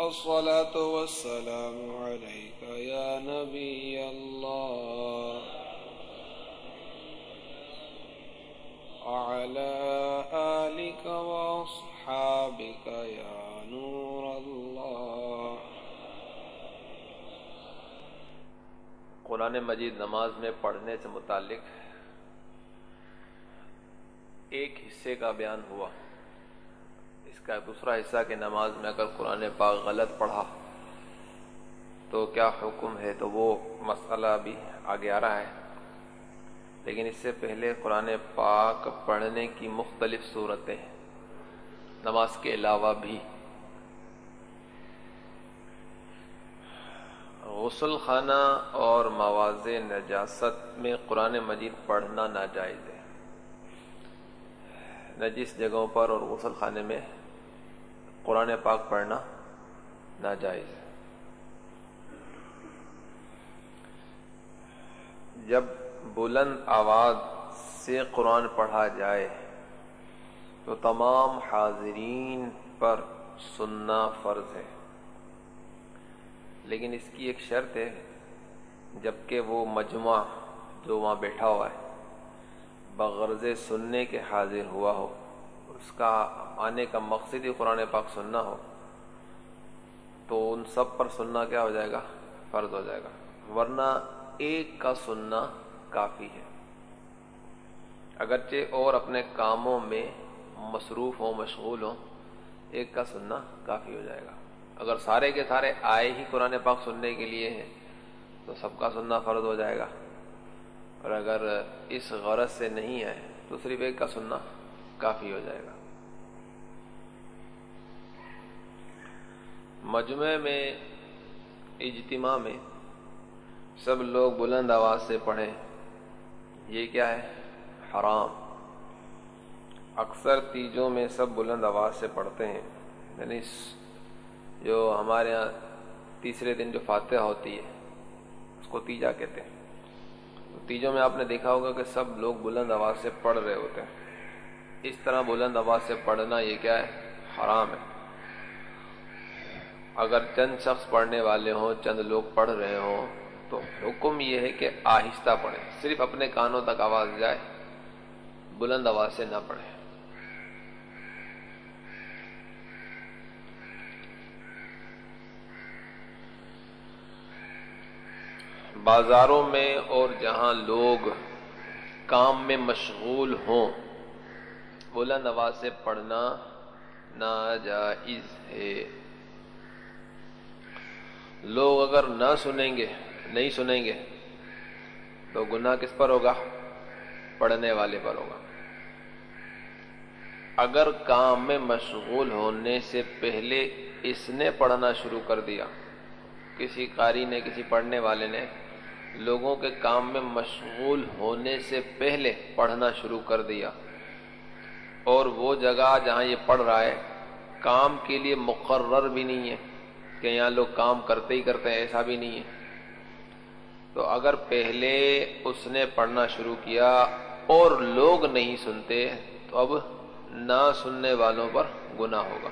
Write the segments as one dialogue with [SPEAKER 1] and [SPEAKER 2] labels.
[SPEAKER 1] الصلاة والسلام عليك يا نبي الله. وعلى آلك وأصحابك يا نور الله.
[SPEAKER 2] قرآن مجید نماز میں پڑھنے سے متعلق ایک حصے کا بیان ہوا۔ اس کا دوسرا حصہ کہ نماز میں اگر قرآن پاک غلط پڑھا تو کیا حکم ہے؟ تو وہ مسئلہ بھی آگے آ رہا ہے۔ لیکن اس سے پہلے قرآن پاک پڑھنے کی مختلف صورتیں نماز کے علاوہ بھی۔ غسل خانہ اور مواز نجاست میں قرآن مجید پڑھنا ناجائز ہے۔ نجیس جگہوں پر اور غسل خانے میں قرآن پاک پڑھنا ناجائز۔ جب بلند آواز سے قرآن پڑھا جائے تو تمام حاضرین پر سننا فرض ہے۔ لیکن اس کی ایک شرط ہے، جبکہ وہ مجمع جو وہاں بیٹھا ہوا ہے، بغرض سننے کے حاضر ہوا ہو۔ اس کا آنے کا مقصد ہی قرآن پاک سننا ہو، تو ان سب پر سننا کیا ہو جائے گا؟ فرض ہو جائے گا۔ ورنہ ایک کا سننا کافی ہے۔ اگرچہ اور اپنے کاموں میں مصروف ہوں، مشغول ہوں، ایک کا سننا کافی ہو جائے گا۔ اگر سارے کے سارے آئے ہی قرآن پاک سننے کے لیے ہیں، تو سب کا سننا فرض ہو جائے گا۔ اور اگر اس غرض سے نہیں آئے، تو صرف ایک کا سننا کافی ہو جائے گا۔ مجمع میں، اجتماع میں سب لوگ بلند آواز سے پڑھیں، یہ کیا ہے؟ حرام۔ اکثر تیجوں میں سب بلند آواز سے پڑھتے ہیں یعنی جو ہمارے یہاں تیسرے دن جو فاتحہ ہوتی ہے، اس کو تیجا کہتے ہیں۔ تیجوں میں آپ نے دیکھا ہوگا کہ سب لوگ بلند آواز سے پڑھ رہے ہوتے ہیں۔ اس طرح بلند آواز سے پڑھنا یہ کیا ہے؟ حرام ہے۔ اگر چند شخص پڑھنے والے ہوں، چند لوگ پڑھ رہے ہوں، تو حکم یہ ہے کہ آہستہ پڑھیں۔ صرف اپنے کانوں تک آواز جائے، بلند آواز سے نہ پڑھیں۔ بازاروں میں اور جہاں لوگ کام میں مشغول ہوں، بلند آواز سے پڑھنا ناجائز ہے۔ لوگ اگر نہ سنیں گے، نہیں سنیں گے، تو گناہ کس پر ہوگا؟ پڑھنے والے پر ہوگا۔ اگر کام میں مشغول ہونے سے پہلے اس نے پڑھنا شروع کر دیا، کسی قاری نے، کسی پڑھنے والے نے، لوگوں کے کام میں مشغول ہونے سے پہلے پڑھنا شروع کر دیا، اور وہ جگہ جہاں یہ پڑھ رہا ہے، کام کے لیے مقرر بھی نہیں ہے۔ کہ یہاں لوگ کام کرتے ہی کرتے ہیں، ایسا بھی نہیں ہے۔ تو اگر پہلے اس نے پڑھنا شروع کیا اور لوگ نہیں سنتے، تو اب نہ سننے والوں پر گناہ ہوگا۔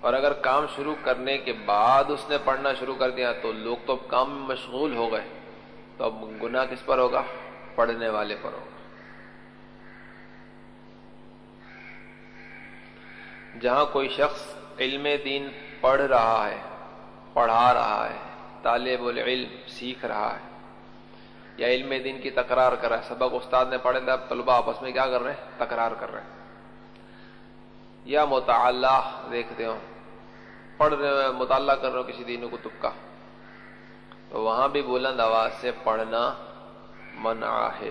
[SPEAKER 2] اور اگر کام شروع کرنے کے بعد اس نے پڑھنا شروع کر دیا، تو لوگ تو اب کام میں مشغول ہو گئے۔ تو اب گناہ کس پر ہوگا؟ پڑھنے والے پر ہوگا۔ جہاں کوئی شخص علم دین پڑھ رہا ہے، پڑھا رہا ہے، طالب العلم سیکھ رہا ہے۔ یا علم دین کی تکرار کر رہا ہے، سبق استاد نے پڑھے تھے طلبا آپس میں کیا کر رہے ہیں؟ تکرار کر رہے ہیں۔ یا مطالعہ دیکھتے ہو، پڑھ رہے ہو مطالعہ کر رہے ہو کسی دین کتب کا۔ تو وہاں بھی بلند آواز سے پڑھنا منع ہے۔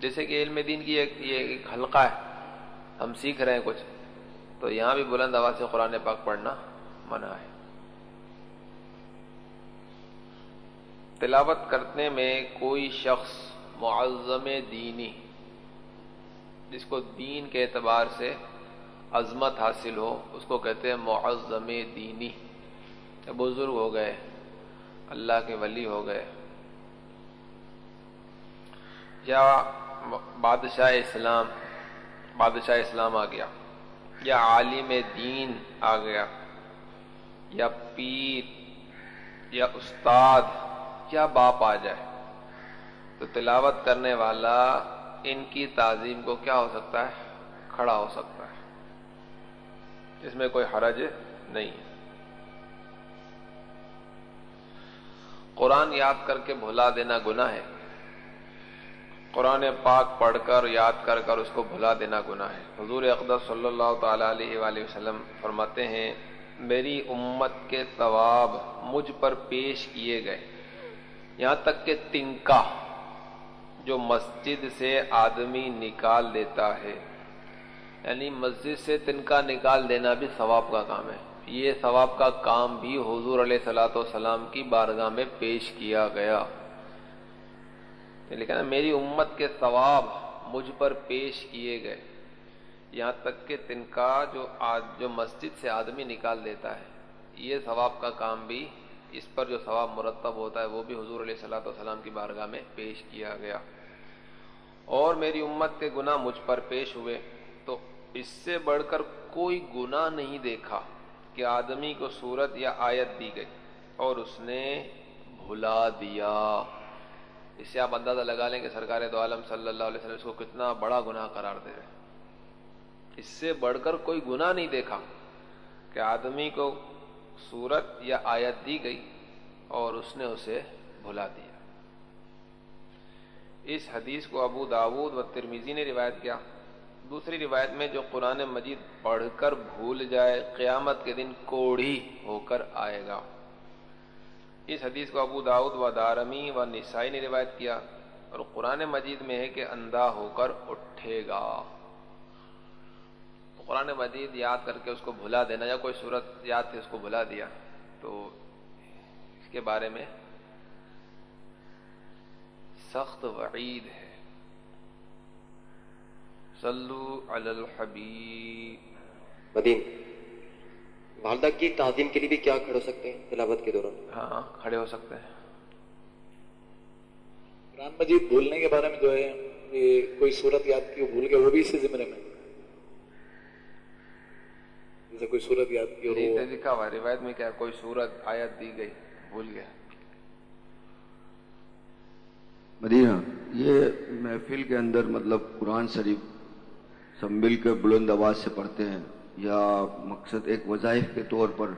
[SPEAKER 2] جیسے کہ علم دین کی ایک، یہ ایک حلقہ ہے، ہم سیکھ رہے ہیں کچھ۔ تو یہاں بھی بلند آواز سے قرآن پاک پڑھنا منع ہے۔ تلاوت کرنے میں کوئی شخص معظم دینی، جس کو دین کے اعتبار سے عظمت حاصل ہو، اس کو کہتے ہیں معظم دینی۔ بزرگ ہو گئے، اللہ کے ولی ہو گئے۔ یا بادشاہ اسلام بادشاہ اسلام آ گیا۔ یا عالم دین آ گیا، یا پیر، یا استاد یا باپ آ جائے؟ تو تلاوت کرنے والا ان کی تعظیم کو کیا ہو سکتا ہے؟ کھڑا ہو سکتا ہے۔ اس میں کوئی حرج نہیں۔ ہے قرآن یاد کر کے بھلا دینا گناہ ہے۔ قرآن پاک پڑھ کر، یاد کر کر اس کو بھلا دینا گناہ ہے۔ حضور اقدس صلی اللہ تعالی علیہ وآلہ وسلم فرماتے ہیں، میری امت کے ثواب مجھ پر پیش کیے گئے۔ یہاں تک کہ تنکا جو مسجد سے آدمی نکال دیتا ہے یعنی مسجد سے تنکا نکال دینا بھی ثواب کا کام ہے۔ یہ ثواب کا کام بھی حضور علیہ سلاۃ والسلام کی بارگاہ میں پیش کیا گیا۔ لیکن میری امت کے ثواب مجھ پر پیش کیے گئے۔ یہاں تک کہ تنکا جو جو مسجد سے آدمی نکال دیتا ہے، یہ ثواب کا کام بھی اس پر جو ثواب مرتب ہوتا ہے، وہ بھی حضور علیہ صلاۃ والسلام کی بارگاہ میں پیش کیا گیا۔ اور میری امت کے گناہ مجھ پر پیش ہوئے، تو اس سے بڑھ کر کوئی گناہ نہیں دیکھا کہ آدمی کو صورت یا آیت دی گئی اور اس نے بھلا دیا۔ اس سے آپ اندازہ لگا لیں کہ سرکار دو عالم صلی اللہ علیہ وسلم اس کو کتنا بڑا گناہ قرار دے رہے اس سے بڑھ کر کوئی گناہ نہیں دیکھا کہ آدمی کو صورت یا آیت دی گئی اور اس نے اسے بھلا دیا۔ اس حدیث کو ابو داود و ترمیزی نے روایت کیا۔ دوسری روایت میں جو قرآن مجید پڑھ کر بھول جائے، قیامت کے دن کوڑھی ہو کر آئے گا۔ اس حدیث کو ابو داود و دارمی و نسائی نے روایت کیا اور قرآن مجید میں ہے کہ اندھا ہو کر اٹھے گا۔ قرآن مجید یاد کر کے اس کو بھلا دینا یا کوئی صورت یاد تھی اس کو بھلا دیا۔ تو اس کے بارے میں سخت وعید ہے۔ صلو علی الحبیب۔
[SPEAKER 3] مدین۔ والدہ کی تعظیم کے لیے بھی کیا کھڑے ہو سکتے ہیں تلاوت کے دوران؟
[SPEAKER 2] ہاں کھڑے ہو سکتے ہیں۔
[SPEAKER 4] قرآن مجید بھولنے کے بارے میں جو ہے کوئی صورت یاد کی وہ بھول گئے وہ بھی اسی زمرے میں۔ جیسے کوئی صورت یاد کی اور وہ
[SPEAKER 2] لکھا ہوا روایت میں کیا کوئی صورت آیت دی گئی بھول گیا۔
[SPEAKER 5] مدینہ یہ محفل کے اندر مطلب قرآن شریف سب مل کر بلند آواز سے پڑھتے ہیں۔ یا مقصد ایک وظائف کے طور پر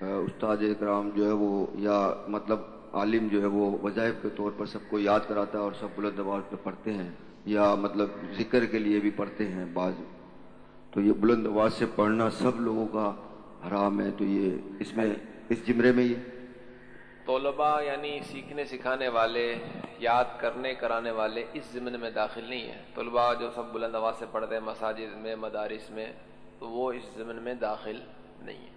[SPEAKER 5] استاد اکرام جو ہے وہ، یا مطلب عالم جو ہے وہ وظائف کے طور پر سب کو یاد کراتا ہے اور سب بلند آواز پہ پڑھتے ہیں، یا مطلب ذکر کے لیے بھی پڑھتے ہیں بعض۔ تو یہ بلند آواز سے پڑھنا سب لوگوں کا حرام ہے، تو یہ اس میں، اس جمرے میں یہ۔
[SPEAKER 2] طلباء یعنی سیکھنے سکھانے والے، یاد کرنے کرانے والے اس ضمن میں داخل نہیں ہیں۔ طلباء جو سب بلند آواز سے پڑھتے ہیں، مساجد میں، مدارس میں تو وہ اس ضمن میں داخل نہیں ہے۔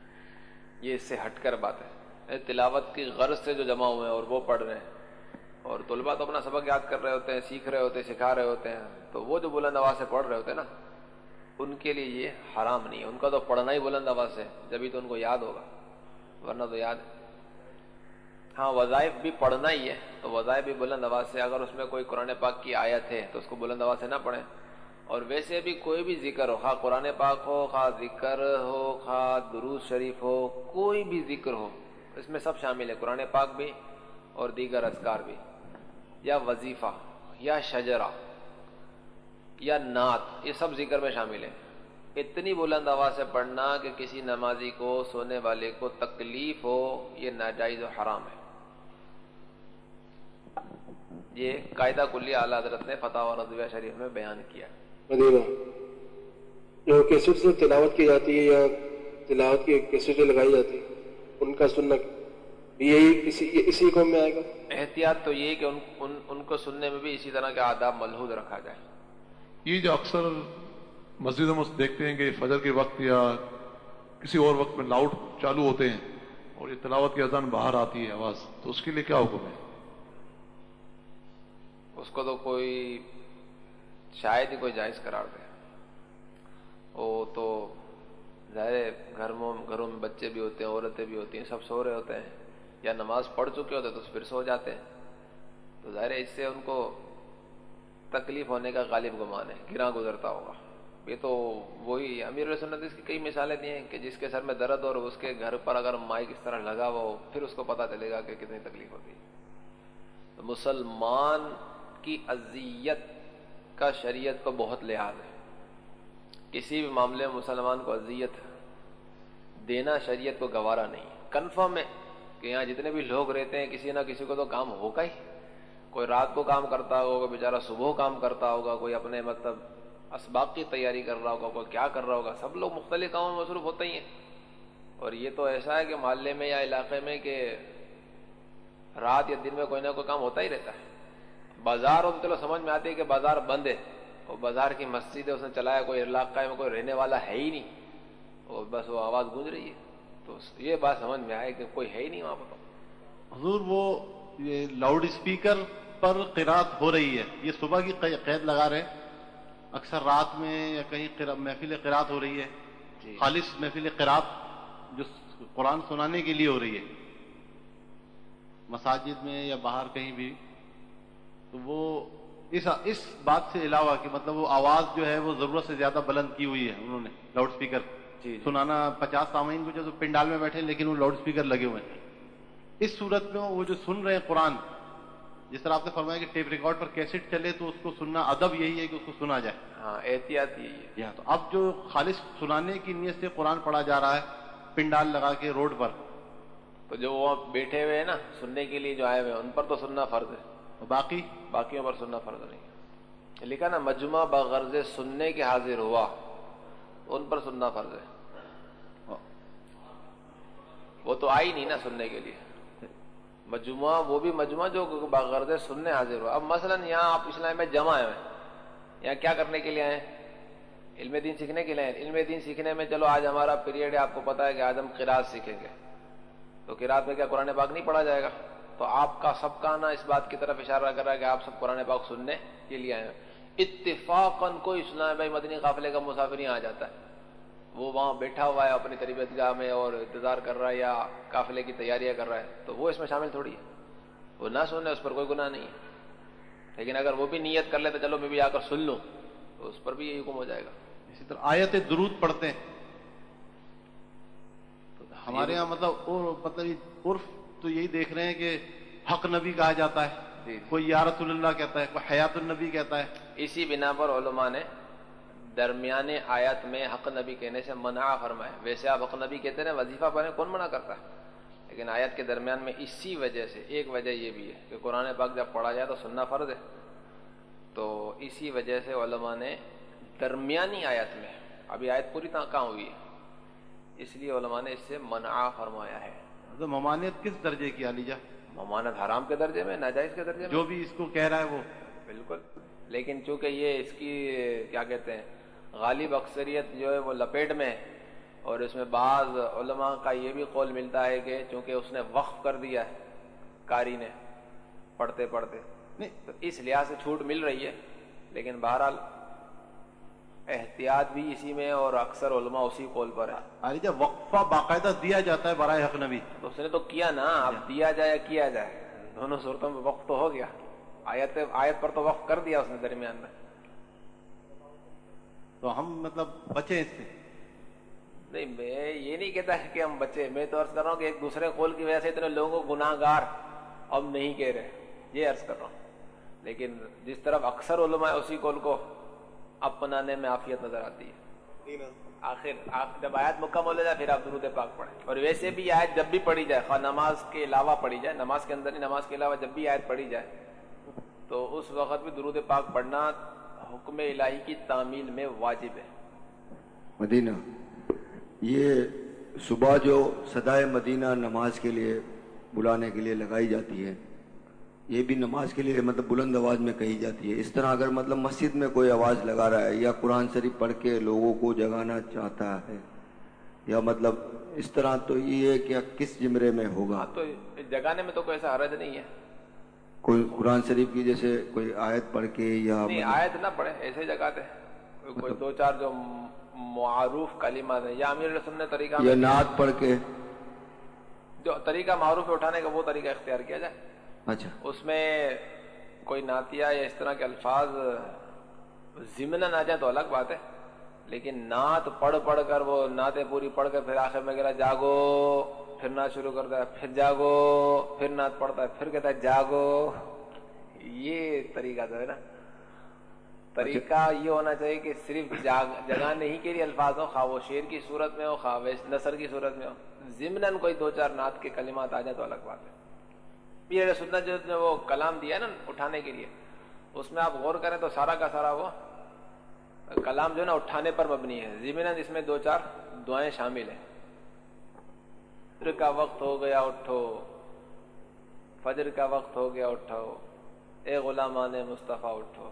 [SPEAKER 2] یہ اس سے ہٹ کر بات ہے۔ تلاوت کی غرض سے جو جمع ہوئے ہیں اور وہ پڑھ رہے ہیں۔ اور طلباء تو اپنا سبق یاد کر رہے ہوتے ہیں، سیکھ رہے ہوتے ہیں، سکھا رہے ہوتے ہیں۔ تو وہ جو بلند آواز سے پڑھ رہے ہوتے ہیں نا، ان کے لیے یہ حرام نہیں ہے۔ ان کا تو پڑھنا ہی بلند آواز سے جبھی تو ان کو یاد ہوگا، ورنہ تو یاد ہے۔ ہاں وظائف بھی پڑھنا ہی ہے۔ تو وظائف بھی بلند آواز سے، اگر اس میں کوئی قرآن پاک کی آیت ہے تو اس کو بلند آواز سے نہ پڑھیں۔ اور ویسے بھی کوئی بھی ذکر ہو، خواہ قرآن پاک ہو، خواہ ذکر ہو، خواہ دروز شریف ہو، کوئی بھی ذکر ہو، اس میں سب شامل ہے، قرآن پاک بھی اور دیگر اذکار بھی۔ یا وظیفہ، یا شجرا یا نعت، یہ سب ذکر میں شامل ہے۔ اتنی بلند آواز سے پڑھنا کہ کسی نمازی کو، سونے والے کو تکلیف ہو، یہ ناجائز و حرام ہے۔ یہ قاعدہ کلی اعلیٰ حضرت نے فتح و رضویہ شریف میں بیان کیا۔
[SPEAKER 4] مدینہ۔ جو کیسٹ سے تلاوت کی جاتی ہے یا تلاوت کی کیسٹیں لگائی جاتی ہے ان کا سننا یہی اسی اسی قوم میں آئے گا؟
[SPEAKER 2] احتیاط تو یہ کہ ان, ان, ان کو سننے میں بھی اسی طرح کے آداب ملحوظ رکھا جائے۔
[SPEAKER 6] یہ جو اکثر مسجدوں میں دیکھتے ہیں کہ فجر کے وقت یا کسی اور وقت میں لاؤڈ چالو ہوتے ہیں اور یہ تلاوت کی اذان باہر آتی ہے آواز تو اس کے لیے کیا حکم ہے؟
[SPEAKER 2] اس کو تو کوئی شاید ہی کوئی جائز قرار دے۔ وہ تو ظاہر گھروں گھروں میں بچے بھی ہوتے ہیں، عورتیں بھی ہوتی ہیں، سب سو رہے ہوتے ہیں۔ یا نماز پڑھ چکے ہوتے ہیں تو پھر سو جاتے ہیں۔ تو ظاہر اس سے ان کو تکلیف ہونے کا غالب گمان ہے گرا گزرتا ہوگا۔ یہ تو وہی امیر سنت اس کی کئی مثالیں دی ہیں کہ جس کے سر میں درد اور اس کے گھر پر اگر مائک اس طرح لگا ہوا ہو، پھر اس کو پتا چلے گا کہ کتنی تکلیف ہوتی ہے۔ مسلمان کی اذیت کا شریعت کو بہت لحاظ ہے۔ کسی بھی معاملے میں مسلمان کو اذیت دینا شریعت کو گوارا نہیں کنفرم ہے کہ یہاں جتنے بھی لوگ رہتے ہیں، کسی نہ کسی کو تو کام ہوگا ہی۔ کوئی رات کو کام کرتا ہوگا بیچارہ صبح کام کرتا ہوگا، کوئی اپنے مطلب اسباق کی تیاری کر رہا ہوگا، کوئی کیا کر رہا ہوگا، سب لوگ مختلف کاموں میں مصروف ہوتے ہی ہیں۔ اور یہ تو ایسا ہے کہ محلے میں یا علاقے میں کہ رات یا دن میں کوئی نہ کوئی کام ہوتا ہی رہتا ہے۔ بازار ہو تو چلو سمجھ میں آتی ہے کہ بازار بند ہے۔ اور بازار کی مسجد ہے اس نے چلایا کوئی علاقہ میں کوئی رہنے والا ہے ہی نہیں۔ اور بس وہ آواز گونج رہی ہے۔ تو یہ بات سمجھ میں آئے کہ کوئی ہے ہی نہیں وہاں پر۔
[SPEAKER 7] حضور وہ یہ لاؤڈ اسپیکر پر قرات ہو رہی ہے۔ یہ صبح کی قید لگا رہے اکثر رات میں یا کہیں محفل قرات ہو رہی ہے۔
[SPEAKER 2] جی۔
[SPEAKER 7] خالص محفل قرات جو قرآن سنانے کے لیے ہو رہی ہے۔ مساجد میں یا باہر کہیں بھی تو وہ اس اس بات سے علاوہ کہ مطلب وہ آواز جو ہے وہ ضرورت سے زیادہ بلند کی ہوئی ہے انہوں نے لاؤڈ اسپیکر
[SPEAKER 2] جی جی۔
[SPEAKER 7] سنانا پچاس سامعین کو جو پنڈال میں بیٹھے لیکن وہ لاؤڈ اسپیکر لگے ہوئے ہیں۔ اس صورت میں وہ جو سن رہے ہیں قرآن جس طرح آپ نے فرمایا کہ ٹیپ ریکارڈ پر کیسٹ چلے تو اس کو سننا ادب یہی ہے کہ اس کو سنا جائے۔
[SPEAKER 2] ہاں احتیاط یہی ہے۔
[SPEAKER 7] تو اب جو خالص سنانے کی نیت سے قرآن پڑھا جا رہا ہے پنڈال لگا کے روڈ پر۔
[SPEAKER 2] تو جو وہ بیٹھے ہوئے ہیں نا سننے کے لیے جو آئے ہوئے ہیں ان پر تو سننا فرض ہے۔
[SPEAKER 7] باقی
[SPEAKER 2] باقیوں پر سننا فرض نہیں لکھا نا، مجمع بغرض سننے کے حاضر ہوا۔ ان پر سننا فرض ہے۔ وہ تو آئی نہیں نا سننے کے لیے۔ مجموعہ وہ بھی مجموعہ جو بغرض سننے حاضر ہوا۔ اب مثلا یہاں آپ اسلام میں جمع ہیں۔ یہاں کیا کرنے کے لیے آئے؟ علم دین سیکھنے کے لیے آئے۔ علم دین سیکھنے میں چلو، آج ہمارا پیریڈ ہے، آپ کو پتا ہے کہ آج ہم قرآن سیکھیں گے۔ تو قرآن میں کیا قرآن پاک نہیں پڑھا جائے گا؟ تو آپ کا سب کا آنا اس بات کی طرف اشارہ کر رہا ہے کہ آپ سب قرآن پاک سننے کے لیے آئے ہیں۔ اتفاقاً کوئی اسلام بھائی مدنی قافلے کا مسافر یہاں آ جاتا ہے۔ وہ وہاں بیٹھا ہوا ہے اپنی تربیت گاہ میں اور انتظار کر رہا ہے یا قافلے کی تیاریاں کر رہا ہے۔ تو وہ اس میں شامل تھوڑی ہے۔ وہ نہ سننے اس پر کوئی گناہ نہیں ہے۔ لیکن اگر وہ بھی نیت کر لے تو چلو میں بھی آ کر سن لوں۔ تو اس پر بھی یہ حکم ہو جائے گا۔
[SPEAKER 7] اسی طرح آیت درود پڑھتے ہیں۔ ہمارے یہاں مطلب اور مطلب عرف تو یہی دیکھ رہے ہیں کہ حق نبی کہا جاتا ہے۔
[SPEAKER 2] جی۔
[SPEAKER 7] کوئی یا رسول اللہ کہتا ہے کوئی حیات النبی کہتا ہے۔
[SPEAKER 2] اسی بنا پر علماء نے درمیان آیت میں حق نبی کہنے سے منع فرمائے ویسے آپ حق نبی کہتے ہیں وظیفہ پڑھیں کون منع کرتا ہے؟ لیکن آیت کے درمیان میں اسی وجہ سے ایک وجہ یہ بھی ہے کہ قرآن پاک جب پڑھا جائے تو سننا فرض ہے۔ تو اسی وجہ سے علماء نے درمیانی آیت میں ابھی آیت پوری طرح کہاں ہوئی ہے؟ اس لیے علماء نے اس سے منع فرمایا ہے۔
[SPEAKER 7] تو ممانعت کس درجے کی علیجا
[SPEAKER 2] ممانت حرام کے درجے میں ناجائز کے درجے میں؟
[SPEAKER 7] جو بھی اس کو کہہ رہا ہے وہ۔
[SPEAKER 2] بالکل۔ لیکن چونکہ یہ اس کی کیا کہتے ہیں غالب اکثریت جو ہے وہ لپیٹ میں ہے اور اس میں بعض علماء کا یہ بھی قول ملتا ہے کہ چونکہ اس نے وقف کر دیا ہے کاری نے پڑھتے پڑھتے۔
[SPEAKER 7] نہیں۔
[SPEAKER 2] تو اس لحاظ سے چھوٹ مل رہی ہے لیکن بہرحال احتیاط بھی اسی میں اور اکثر علماء اسی قول پر ہے
[SPEAKER 7] علیجا وقفہ باقاعدہ دیا جاتا ہے برائے حق نبی۔
[SPEAKER 2] تو اس نے تو کیا نا اب دیا جائے یا کیا جائے؟ دونوں صورتوں میں وقت تو ہو گیا۔ آیت آیت پر تو وقف کر دیا اس نے درمیان میں۔
[SPEAKER 7] تو ہم مطلب بچے اس سے۔
[SPEAKER 2] نہیں میں یہ نہیں کہتا کہ ہم بچے میں تو عرض کر رہا ہوں کہ ایک دوسرے قول کی وجہ سے اتنے لوگوں کو گناہ گار ہم نہیں کہہ رہے۔ یہ عرض کر رہا ہوں۔ لیکن جس طرف اکثر علماء اسی قول کو اپنانے میں عافیت نظر آتی ہے۔ آخر آپ جب آیت مکمل ہو جائے پھر آپ درود پاک پڑھیں۔ اور ویسے بھی آیت جب بھی پڑھی جائے خواہ نماز کے علاوہ پڑھی جائے نماز کے اندر ہی نماز کے علاوہ جب بھی آیت پڑھی جائے تو اس وقت بھی درود پاک پڑھنا حکم الہی کی تعمیل میں واجب ہے۔
[SPEAKER 5] مدینہ یہ صبح جو صدائے مدینہ نماز کے لیے بلانے کے لیے لگائی جاتی ہے یہ بھی نماز کے لیے مطلب بلند آواز میں کہی جاتی ہے۔ اس طرح اگر مطلب مسجد میں کوئی آواز لگا رہا ہے یا قرآن شریف پڑھ کے لوگوں کو جگانا چاہتا ہے یا مطلب اس طرح تو یہ ہے کہ کس جمرے میں ہوگا؟
[SPEAKER 2] تو جگانے میں تو کوئی ایسا حرج نہیں ہے۔
[SPEAKER 5] کوئی قرآن شریف کی جیسے کوئی آیت پڑھ کے یا
[SPEAKER 2] نہیں
[SPEAKER 5] مطلب-
[SPEAKER 2] آیت نہ پڑھے ایسے جگاتے کوئی دو چار جو معروف کلمات ہیں یا امیر سننے طریقہ
[SPEAKER 5] یا نعت پڑھ کے۔
[SPEAKER 2] جو طریقہ معروف ہے اٹھانے کا وہ طریقہ اختیار کیا جائے۔
[SPEAKER 5] اچھا۔
[SPEAKER 2] اس میں کوئی نعتیہ یا اس طرح کے الفاظ ضمن نہ جائے تو الگ بات ہے لیکن نعت پڑھ پڑھ کر وہ نعتیں پوری پڑھ کر پھر آخر میں کہہ جاگو پھر نعت شروع کرتا ہے پھر جاگو پھر نعت پڑھتا ہے پھر کہتا ہے جاگو۔ یہ طریقہ تو ہے نا طریقہ یہ ہونا چاہیے کہ صرف جاگ جگانے ہی کے لیے الفاظ ہو خواہ وہ شیر کی صورت میں ہو خواہ نثر کی صورت میں ہو۔ ضمن کوئی دو چار نعت کے کلمات آ جائیں تو الگ بات ہے۔ یہ سنت جو وہ کلام دیا ہے نا اٹھانے کے لیے، اس میں آپ غور کریں تو سارا کا سارا وہ کلام جو ہے نا اٹھانے پر مبنی ہے۔ ضمن اس میں دو چار دعائیں شامل ہیں۔ فجر کا وقت ہو گیا، اٹھو۔ فجر کا وقت ہو گیا، اٹھو۔ اے غلامان مصطفیٰ، اٹھو۔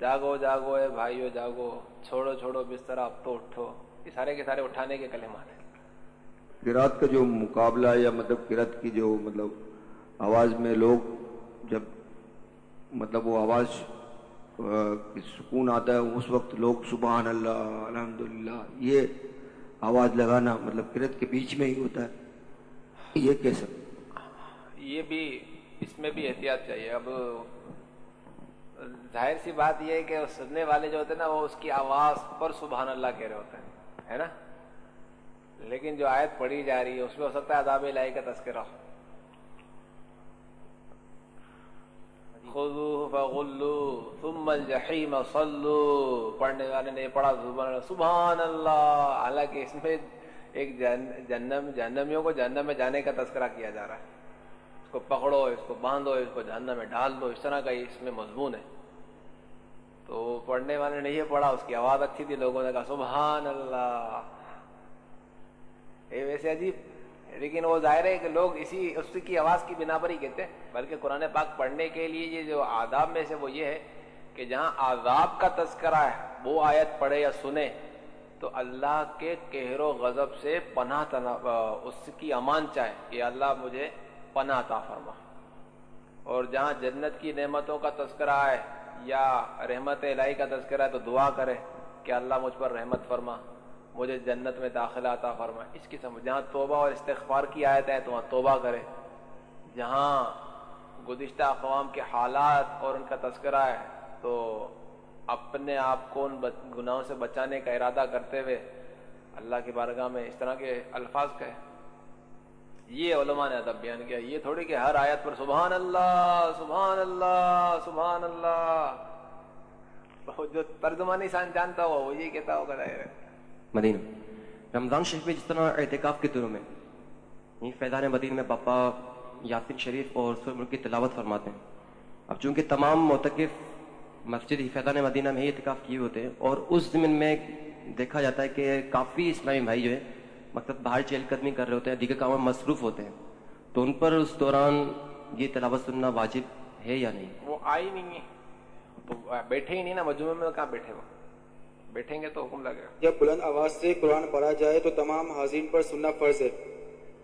[SPEAKER 2] جاگو جاگو، اے بھائیو، جاگو۔ چھوڑو چھوڑو، بستر اب تو اٹھو۔ یہ سارے کے سارے اٹھانے کے کلمات ہیں۔
[SPEAKER 5] قرات کا جو مقابلہ یا مطلب قرات کی جو مطلب آواز میں لوگ جب مطلب وہ آواز سکون آتا ہے، اس وقت لوگ سبحان اللہ، الحمدللہ، یہ آواز لگانا مطلب قرت کے بیچ میں ہی ہوتا ہے۔ یہ کیسا
[SPEAKER 2] یہ بھی اس میں بھی احتیاط چاہیے۔ اب ظاہر سی بات یہ ہے کہ سننے والے جو ہوتے ہیں نا، وہ اس کی آواز پر سبحان اللہ کہہ رہے ہوتے ہیں، ہے نا؟ لیکن جو آیت پڑھی جا رہی ہے، اس میں ہو سکتا ہے عذاب الہی کا تذکرہ ہو۔ خذوه فغلوه، ثم الجحیم صلوا پڑھنے والے نے پڑھا، سبحان اللہ سبحان اللہ. حالانکہ اس میں ایک جہنم جہنمیوں کو جہنم میں جانے کا تذکرہ کیا جا رہا ہے۔ اس کو پکڑو، اس کو باندھو، اس کو جہنم میں ڈال دو، اس طرح کا اس میں مضمون ہے۔ تو پڑھنے والے نے یہ پڑھا، اس کی آواز اچھی تھی، لوگوں نے کہا، سبحان اللہ۔ یہ ویسے عجیب لیکن وہ ظاہر ہے کہ لوگ اسی، اس کی آواز کی بنا پر ہی کہتے ہیں، بلکہ قرآن پاک پڑھنے کے لیے یہ جو آداب میں سے وہ یہ ہے کہ جہاں عذاب کا تذکرہ ہے، وہ آیت پڑھے یا سنے، تو اللہ کے قہر و غضب سے پناہ تنا اس کی امان چاہے کہ اللہ مجھے پناہ عطا فرما۔ اور جہاں جنت کی نعمتوں کا تذکرہ ہے یا رحمت الہی کا تذکرہ ہے، تو دعا کرے کہ اللہ مجھ پر رحمت فرما۔ مجھے جنت میں داخلہ عطا فرما۔ اس قسم جہاں توبہ اور استغفار کی آیت ہے تو وہاں توبہ کرے۔ جہاں گزشتہ اقوام کے حالات اور ان کا تذکرہ ہے تو اپنے آپ کو ان گناہوں سے بچانے کا ارادہ کرتے ہوئے اللہ کی بارگاہ میں اس طرح کے الفاظ کہے۔ یہ علماء نے ادب بیان کیا۔ یہ تھوڑی کہ ہر آیت پر سبحان اللہ سبحان اللہ سبحان اللہ۔ جو ترجمانی انسان جانتا ہو، وہ یہ کہتا ہوگا ظاہر ہے
[SPEAKER 3] مدینہ۔ رمضان شریف میں جس طرح اعتکاف کے دنوں میں یعنی فیضان مدین میں باپا یاسین شریف اور سور ملک کی تلاوت فرماتے ہیں۔ اب چونکہ تمام متقف مسجد ہی فیضان مدینہ میں ہی اعتکاف کیے ہوتے ہیں، اور اس زمین میں دیکھا جاتا ہے کہ کافی اسلامی بھائی جو ہے مقصد باہر چہل قدمی کر رہے ہوتے ہیں، دیگر کاموں میں مصروف ہوتے ہیں۔ تو ان پر اس دوران یہ تلاوت سننا واجب ہے یا نہیں؟
[SPEAKER 2] وہ آئی نہیں ہے۔ تو بیٹھے ہی نہیں نا، مجموعے میں کہاں بیٹھے وہ؟ بیٹھیں گے تو حکم لگے گا۔
[SPEAKER 8] جب بلند آواز سے قرآن پڑھا جائے تو تمام حاضرین پر سننا فرض ہے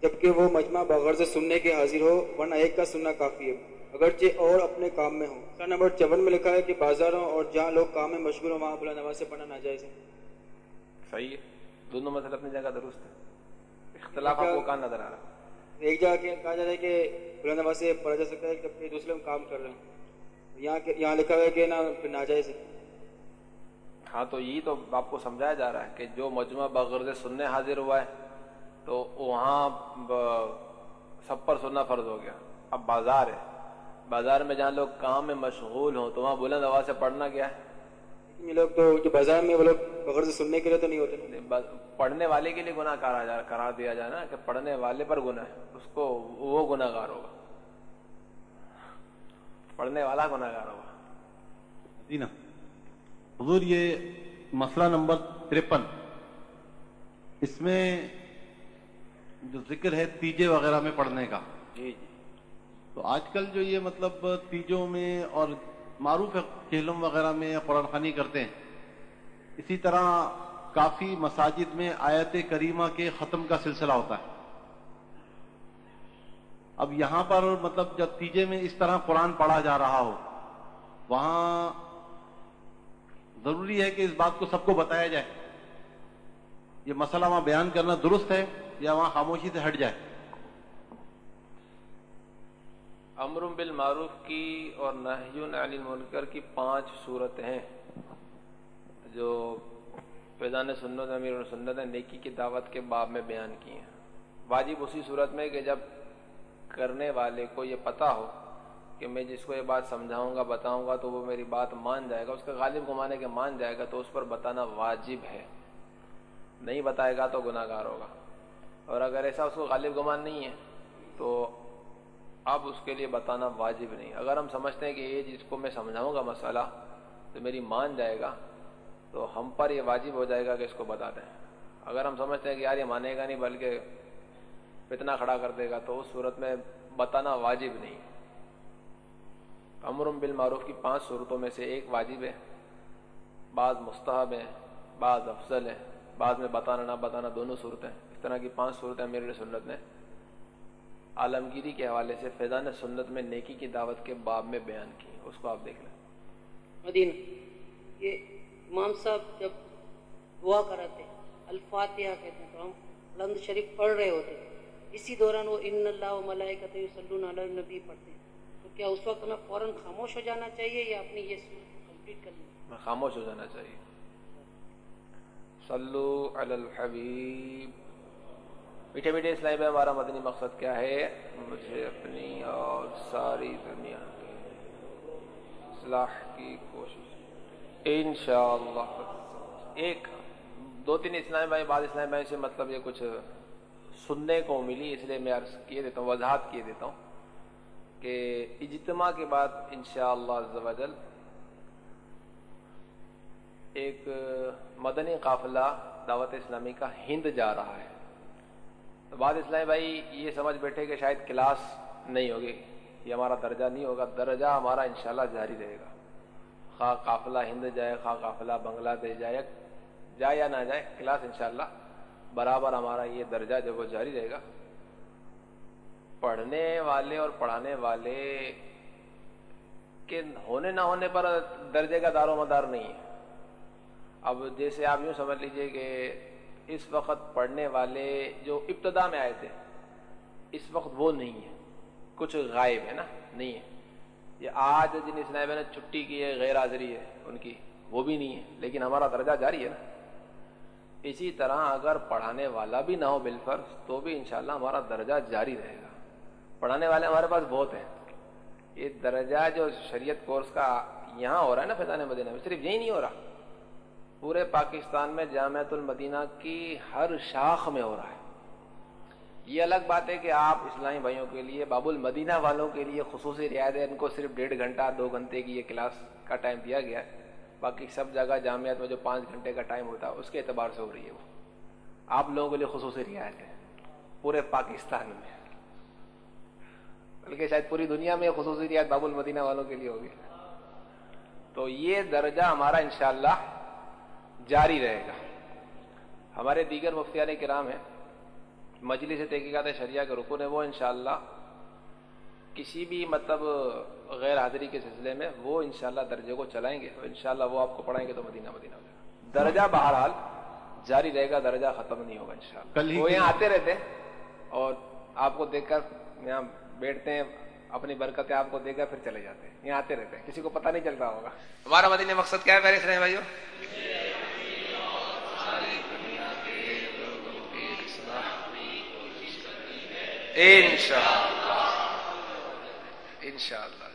[SPEAKER 8] جبکہ وہ مجمع بغیر سے سننے کے حاضر ہو ورنہ ایک کا سننا کافی ہے۔ اگرچہ اور اپنے کام میں ہوں۔ سر نمبر چون میں لکھا ہے کہ بازاروں اور جہاں لوگ کام میں مشغول ہوں وہاں بلند آواز سے پڑھنا ناجائز ہے۔
[SPEAKER 2] صحیح ہے۔ دونوں مسئلے اپنی جگہ درست ہے اختلاف آپ کو کہاں نظر آ رہا ہے؟
[SPEAKER 8] ایک جگہ کہ- کہا جاتا ہے کہ بلند آواز سے پڑھا جا سکتا ہے جبکہ دوسرے ہم کام کر رہے ہیں۔ یہاں یہاں لکھا ہوا ہے کہ نا ناجائز ہے۔
[SPEAKER 2] ہاں تو یہی تو آپ کو سمجھایا جا رہا ہے کہ جو مجمع بغرض سننے حاضر ہوا ہے تو وہاں سب پر سننا فرض ہو گیا۔ اب بازار ہے۔ بازار میں جہاں لوگ کام میں مشغول ہوں تو وہاں بلند آواز سے پڑھنا کیا ہے؟
[SPEAKER 8] یہ لوگ تو جو بازار میں وہ لوگ بغیر سے سننے کے لیے تو نہیں ہوتے۔ نا
[SPEAKER 2] پڑھنے والے کے لیے گناہ کرا جا قرار دیا جائے نا کہ پڑھنے والے پر گناہ ہے۔ اس کو وہ گناہ گار ہوگا۔ پڑھنے والا گناہ گار ہوگا
[SPEAKER 7] مدینہ حضور یہ مسئلہ نمبر ترپن۔ اس میں جو ذکر ہے تیجے وغیرہ میں پڑھنے کا۔
[SPEAKER 2] جی جی۔
[SPEAKER 7] تو آج کل جو یہ مطلب تیجوں میں اور معروف کھیلوں وغیرہ میں قرآن خانی کرتے ہیں۔ اسی طرح کافی مساجد میں آیت کریمہ کے ختم کا سلسلہ ہوتا ہے۔ اب یہاں پر مطلب جب تیجے میں اس طرح قرآن پڑھا جا رہا ہو وہاں ضروری ہے کہ اس بات کو سب کو بتایا جائے۔ یہ مسئلہ وہاں بیان کرنا درست ہے یا وہاں خاموشی سے ہٹ جائے۔
[SPEAKER 2] امر بالمعروف کی اور نہیون علی المنکر کی پانچ صورتیں ہیں۔ جو فیضان سنت امیر سنت نیکی کی دعوت کے باب میں بیان کی ہیں۔ واجب اسی صورت میں کہ جب کرنے والے کو یہ پتا ہو کہ میں جس کو یہ بات سمجھاؤں گا، بتاؤں گا، تو وہ میری بات مان جائے گا۔ اس کا غالب گمانے کے مان جائے گا تو اس پر بتانا واجب ہے۔ نہیں بتائے گا تو گناہ گار ہوگا۔ اور اگر ایسا اس کو غالب گمان نہیں ہے، تو اب اس کے لیے بتانا واجب نہیں۔ اگر ہم سمجھتے ہیں کہ یہ جس کو میں سمجھاؤں گا مسئلہ، تو میری مان جائے گا، تو ہم پر یہ واجب ہو جائے گا کہ اس کو بتا دیں۔ اگر ہم سمجھتے ہیں کہ یار یہ مانے گا نہیں، بلکہ فتنا کھڑا کر دے گا، تو اس صورت میں بتانا واجب نہیں۔ امر بالمعروف کی پانچ صورتوں میں سے ایک واجب ہے، بعض مستحب ہیں، بعض افضل ہے بعض میں بتانا نہ بتانا دونوں صورتیں اس طرح کی پانچ صورتیں میرے سنت نے عالمگیری کے حوالے سے فیضان سنت میں نیکی کی دعوت کے باب میں بیان کی۔ اس کو آپ دیکھ لیں۔
[SPEAKER 9] مدینہ، یہ امام صاحب جب دعا کراتے الفاتحہ کہتے ہیں، تو ہم لند شریف پڑھ رہے ہوتے اسی دوران وہ ان اللہ ملائکت صلی علی النبی پڑھتے ہیں۔ کیا اس وقت ہمیں فوراً خاموش ہو جانا چاہیے یا اپنی یہ صورت کمپلیٹ کرنی
[SPEAKER 2] خاموش ہو جانا چاہیے۔ صلو علی الحبیب۔ میٹھے میٹھے اسلائی میں ہمارا مدنی مقصد کیا ہے؟ مجھے اپنی اور ساری دنیا کی اصلاح کی کوشش۔ انشاءاللہ۔ ایک، دو تین اسلام بھائی بعد اسلام بھائی سے مطلب یہ کچھ سننے کو ملی، اس لیے میں عرض کیے دیتا ہوں، وضاحت کیے دیتا ہوں۔ کہ اجتماع کے بعد انشاءاللہ عز و ایک مدنی قافلہ دعوت اسلامی کا ہند جا رہا ہے۔ تو بعد اسلامی بھائی یہ سمجھ بیٹھے کہ شاید کلاس نہیں ہوگی، یہ ہمارا درجہ نہیں ہوگا، درجہ ہمارا انشاءاللہ جاری رہے گا۔ خواہ قافلہ ہند جائے، خواہ قافلہ بنگلہ دیش جائے جائے یا نہ جائے، کلاس انشاءاللہ برابر ہمارا یہ درجہ جو وہ جاری رہے گا۔ پڑھنے والے اور پڑھانے والے کے ہونے نہ ہونے پر درجے کا دار و مدار نہیں ہے۔ اب جیسے آپ یوں سمجھ لیجیے کہ اس وقت پڑھنے والے جو ابتدا میں آئے تھے، اس وقت وہ نہیں ہے۔ کچھ غائب ہے نا؟ نہیں ہے۔ یہ آج جن اسلام نے چھٹی کی ہے، غیر حاضری ہے ان کی، وہ بھی نہیں ہے۔ لیکن ہمارا درجہ جاری ہے نا۔ اسی طرح اگر پڑھانے والا بھی نہ ہو بالفرض، تو بھی انشاءاللہ ہمارا درجہ جاری رہے گا۔ پڑھانے والے ہمارے پاس بہت ہیں۔ یہ درجہ جو شریعت کورس کا یہاں ہو رہا ہے نا فیضان مدینہ میں، صرف یہی نہیں ہو رہا۔ پورے پاکستان میں جامعت المدینہ کی ہر شاخ میں ہو رہا ہے۔ یہ الگ بات ہے کہ آپ اسلامی بھائیوں کے لیے باب المدینہ والوں کے لیے خصوصی رعایت ہے۔ ان کو صرف ڈیڑھ گھنٹہ، دو گھنٹے کی یہ کلاس کا ٹائم دیا گیا ہے۔ باقی سب جگہ جامعت میں جو پانچ گھنٹے کا ٹائم ہوتا ہے، اس کے اعتبار سے ہو رہی ہے وہ۔ آپ لوگوں کے لیے خصوصی رعایت ہے۔ پورے پاکستان میں۔ بلکہ شاید پوری دنیا میں خصوصی رعایت باب المدینہ والوں کے لیے ہوگی۔ تو یہ درجہ ہمارا انشاءاللہ جاری رہے گا۔ ہمارے دیگر مفتیان کرام ہیں مجلس تحقیقات شریعہ کے رکن ہے وہ انشاءاللہ کسی بھی مطلب غیر حاضری کے سلسلے میں وہ انشاءاللہ درجے کو چلائیں گے۔ انشاءاللہ وہ آپ کو پڑھائیں گے تو مدینہ مدینہ ہو جائے گا درجہ بہرحال جاری رہے گا درجہ ختم نہیں ہوگا انشاءاللہ۔ وہ یہاں آتے رہتے اور آپ کو دیکھ کر یہاں بیٹھتے ہیں، اپنی برکتیں آپ کو دے گا پھر چلے جاتے ہیں۔ یہاں آتے رہتے ہیں۔ کسی کو پتہ نہیں چلتا ہوگا۔ ہمارا مدینہ مقصد کیا ہے میرے اسلام بھائیو؟ انشاءاللہ۔ انشاءاللہ۔